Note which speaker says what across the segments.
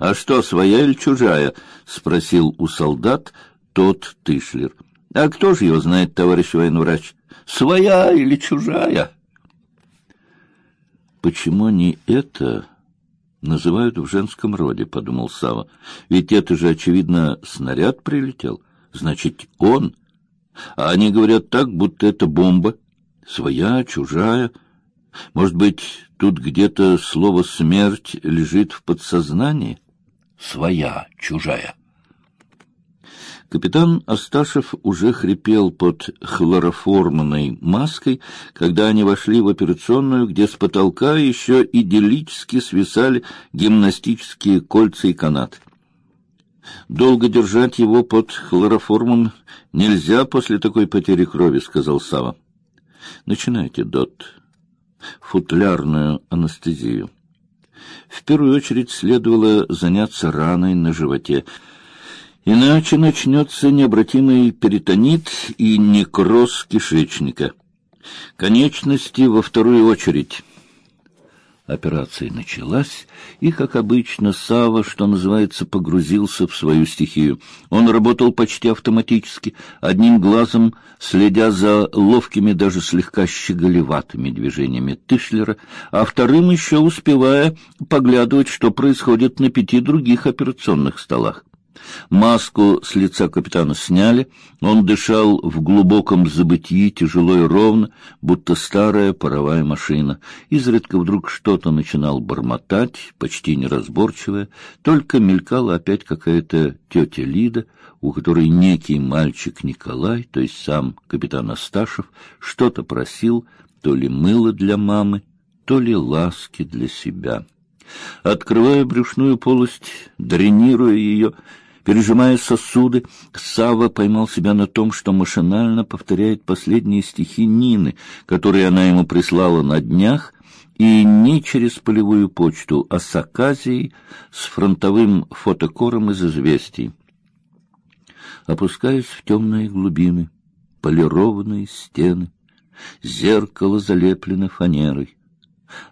Speaker 1: А что, своя или чужая? спросил у солдат тот Тышлер. А кто же его знает, товарищ военврач? Своя или чужая? Почему не это называют в женском роде, подумал Сава. Ведь это же очевидно снаряд прилетел. Значит, он. А они говорят так, будто это бомба. Своя, чужая. Может быть, тут где-то слово смерть лежит в подсознании? Своя, чужая. Капитан Асташев уже хрипел под хлороформной маской, когда они вошли в операционную, где с потолка еще идиллически свисали гимнастические кольца и канаты. Долго держать его под хлороформом нельзя после такой потери крови, сказал Сава. Начинайте, Дот. Футлярную анестезию. В первую очередь следовало заняться раной на животе. Иначе начнется необратимый перитонит и некроз кишечника. Конечности во вторую очередь. Операция началась, и, как обычно, Сава, что называется, погрузился в свою стихию. Он работал почти автоматически, одним глазом следя за ловкими, даже слегка щеголеватыми движениями Тышлера, а вторым еще успевая поглядывать, что происходит на пяти других операционных столах. Маску с лица капитана сняли, он дышал в глубоком забытии, тяжело и ровно, будто старая паровая машина. Изредка вдруг что-то начинал бормотать, почти неразборчивое, только мелькала опять какая-то тетя Лида, у которой некий мальчик Николай, то есть сам капитан Асташев, что-то просил, то ли мыло для мамы, то ли ласки для себя. Открывая брюшную полость, дренируя ее, Пережимая сосуды, Сава поймал себя на том, что машинально повторяет последние стихи Нины, которые она ему прислала на днях, и не через полевую почту, а с оказией, с фронтовым фотокором из известий. Опускаясь в темные глубины, полированные стены, зеркало залеплено фанерой,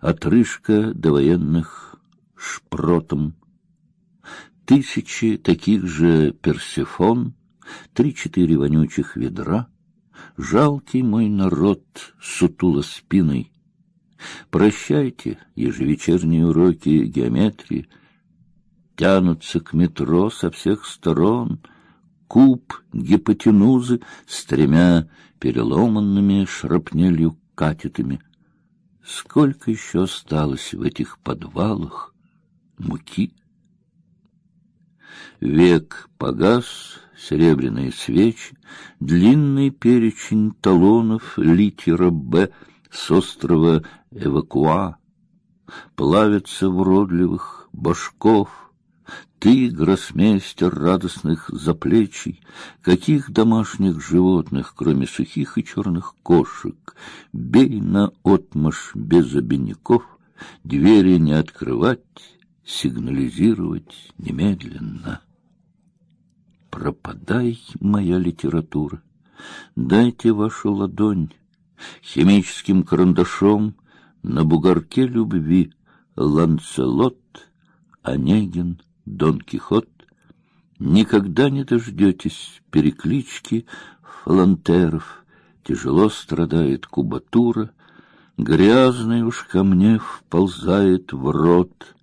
Speaker 1: отрыжка до военных шпротом, тысячи таких же персифон, три-четыре вонючих ведра. Жалкий мой народ сутуло спиной. Прощайте, ежевечерние уроки геометрии. Тянутся к метро со всех сторон куб гипотенузы с тремя переломанными шрапнелью катетами. Сколько еще осталось в этих подвалах муки? Век погас, серебряные свечи, длинный перечень талонов литера «Б» с острова Эвакуа, плавятся в уродливых башков, ты, гроссмейстер радостных заплечий, каких домашних животных, кроме сухих и черных кошек, бей на отмашь без обиняков, двери не открывать, сигнализировать немедленно. Пропадай, моя литература, дайте вашу ладонь химическим карандашом на бугорке любви Ланцелот, Онегин, Дон Кихот. Никогда не дождетесь переклички фалантеров, тяжело страдает кубатура, грязный уж ко мне вползает в рот.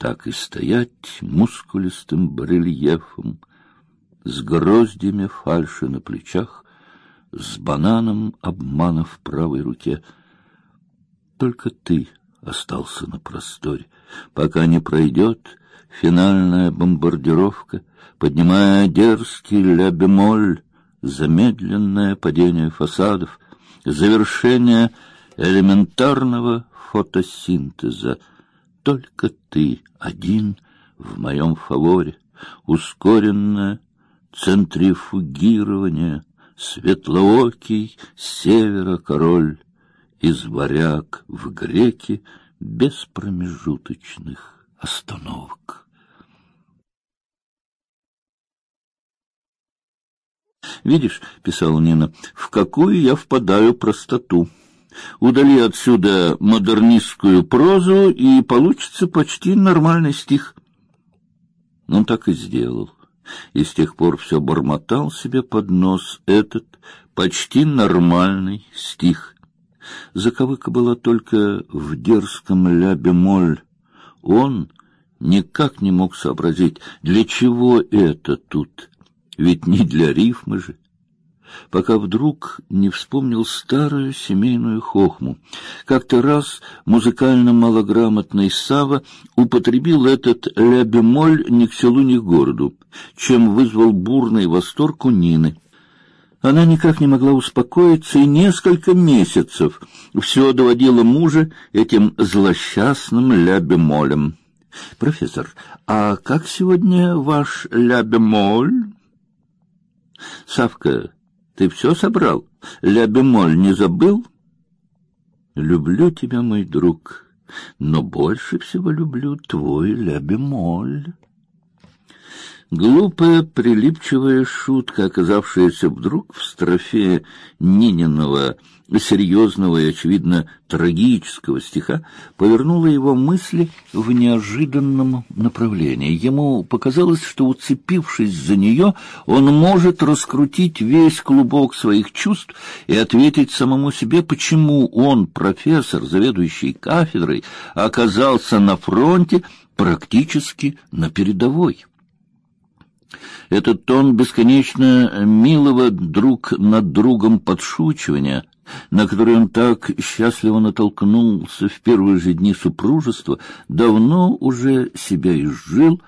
Speaker 1: Так и стоять мускулистым барельефом, с гроздями фальши на плечах, с бананом обмана в правой руке. Только ты остался на просторе, пока не пройдет финальная бомбардировка, поднимая дерзкий ля-бемоль, замедленное падение фасадов, завершение элементарного фотосинтеза. Только ты один в моем фаворе, ускоренное центрифугирование, светлоокий севера король, из варяг в греки без промежуточных остановок. Видишь, писал Нина, в какую я впадаю простоту. Удали отсюда модернистскую прозу, и получится почти нормальный стих. Он так и сделал. И с тех пор все бормотал себе под нос этот почти нормальный стих. Заковыка была только в дерзком ля-бемоль. Он никак не мог сообразить, для чего это тут. Ведь не для рифмы же пока вдруг не вспомнил старую семейную хохму. Как-то раз музыкально малограмотный Сава употребил этот ля-бемоль ни к селу, ни к городу, чем вызвал бурный восторг у Нины. Она никак не могла успокоиться и несколько месяцев все доводила мужа этим злосчастным ля-бемолем. Профессор, а как сегодня ваш ля-бемоль? Савка ты все собрал? Ля-бемоль не забыл? Люблю тебя, мой друг, но больше всего люблю твой ля-бемоль. Глупая, прилипчивая шутка, оказавшаяся вдруг в строфе Нининого серьезного и, очевидно, трагического стиха, повернула его мысли в неожиданном направлении. Ему показалось, что, уцепившись за нее, он может раскрутить весь клубок своих чувств и ответить самому себе, почему он, профессор, заведующий кафедрой, оказался на фронте практически на передовой. Этот тон бесконечно милого друг над другом подшучивания, на который он так счастливо натолкнулся в первые же дни супружества, давно уже себя изжил,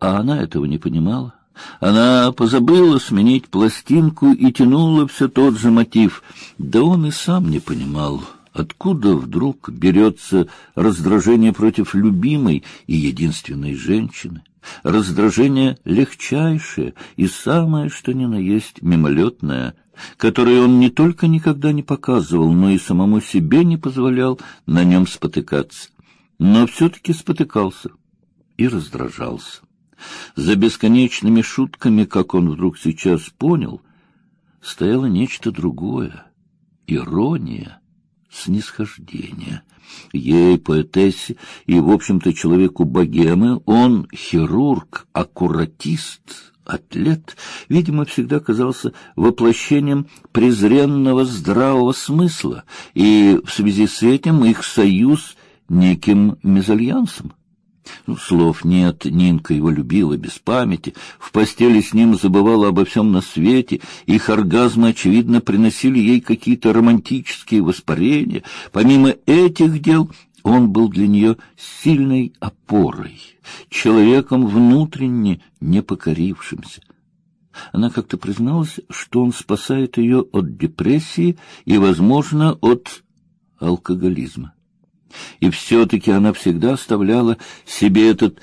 Speaker 1: а она этого не понимала. Она позабыла сменить пластинку и тянула все тот же мотив. Да он и сам не понимал, откуда вдруг берется раздражение против любимой и единственной женщины раздражение легчайшее и самое, что ни на есть, мимолетное, которое он не только никогда не показывал, но и самому себе не позволял на нем спотыкаться. Но все-таки спотыкался и раздражался. За бесконечными шутками, как он вдруг сейчас понял, стояло нечто другое — ирония, снисхождение — Ей, поэтессе и, в общем-то, человеку богемы, он хирург, аккуратист, атлет, видимо, всегда казался воплощением презренного здравого смысла, и в связи с этим их союз неким мезальянсом. Ну, слов нет, Нинка его любила без памяти, в постели с ним забывала обо всем на свете, их оргазмы, очевидно, приносили ей какие-то романтические воспарения. Помимо этих дел, он был для нее сильной опорой, человеком внутренне непокорившимся. Она как-то призналась, что он спасает ее от депрессии и, возможно, от алкоголизма. И все-таки она всегда оставляла себе этот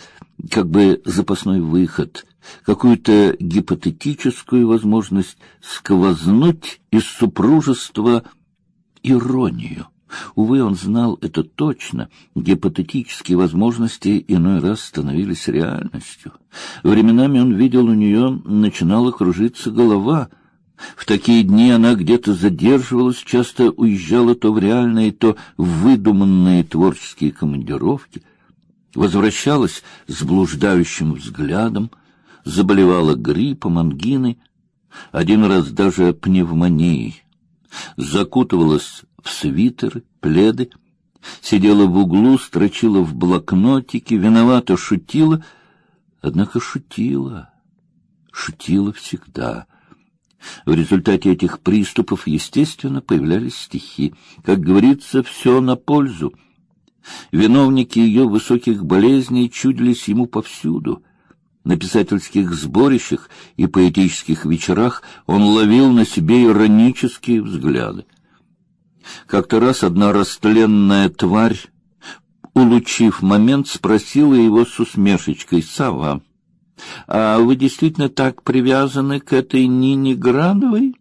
Speaker 1: как бы запасной выход, какую-то гипотетическую возможность сквознуть из супружества иронию. Увы, он знал это точно. Гипотетические возможности иной раз становились реальностью. Временами он видел у нее начинала кружиться голова — в такие дни она где-то задерживалась, часто уезжала то в реальные, то в выдуманные творческие командировки, возвращалась с блуждающим взглядом, заболевала гриппом, ангиной, один раз даже пневмонией, закутывалась в свитеры, пледы, сидела в углу, строчила в блокнотике, виновато шутила, однако шутила, шутила всегда — в результате этих приступов, естественно, появлялись стихи. Как говорится, все на пользу. Виновники ее высоких болезней чудились ему повсюду. На писательских сборищах и поэтических вечерах он ловил на себе иронические взгляды. Как-то раз одна растленная тварь, улучив момент, спросила его с усмешечкой «Сава, а вы действительно так привязаны к этой Нине Грановой?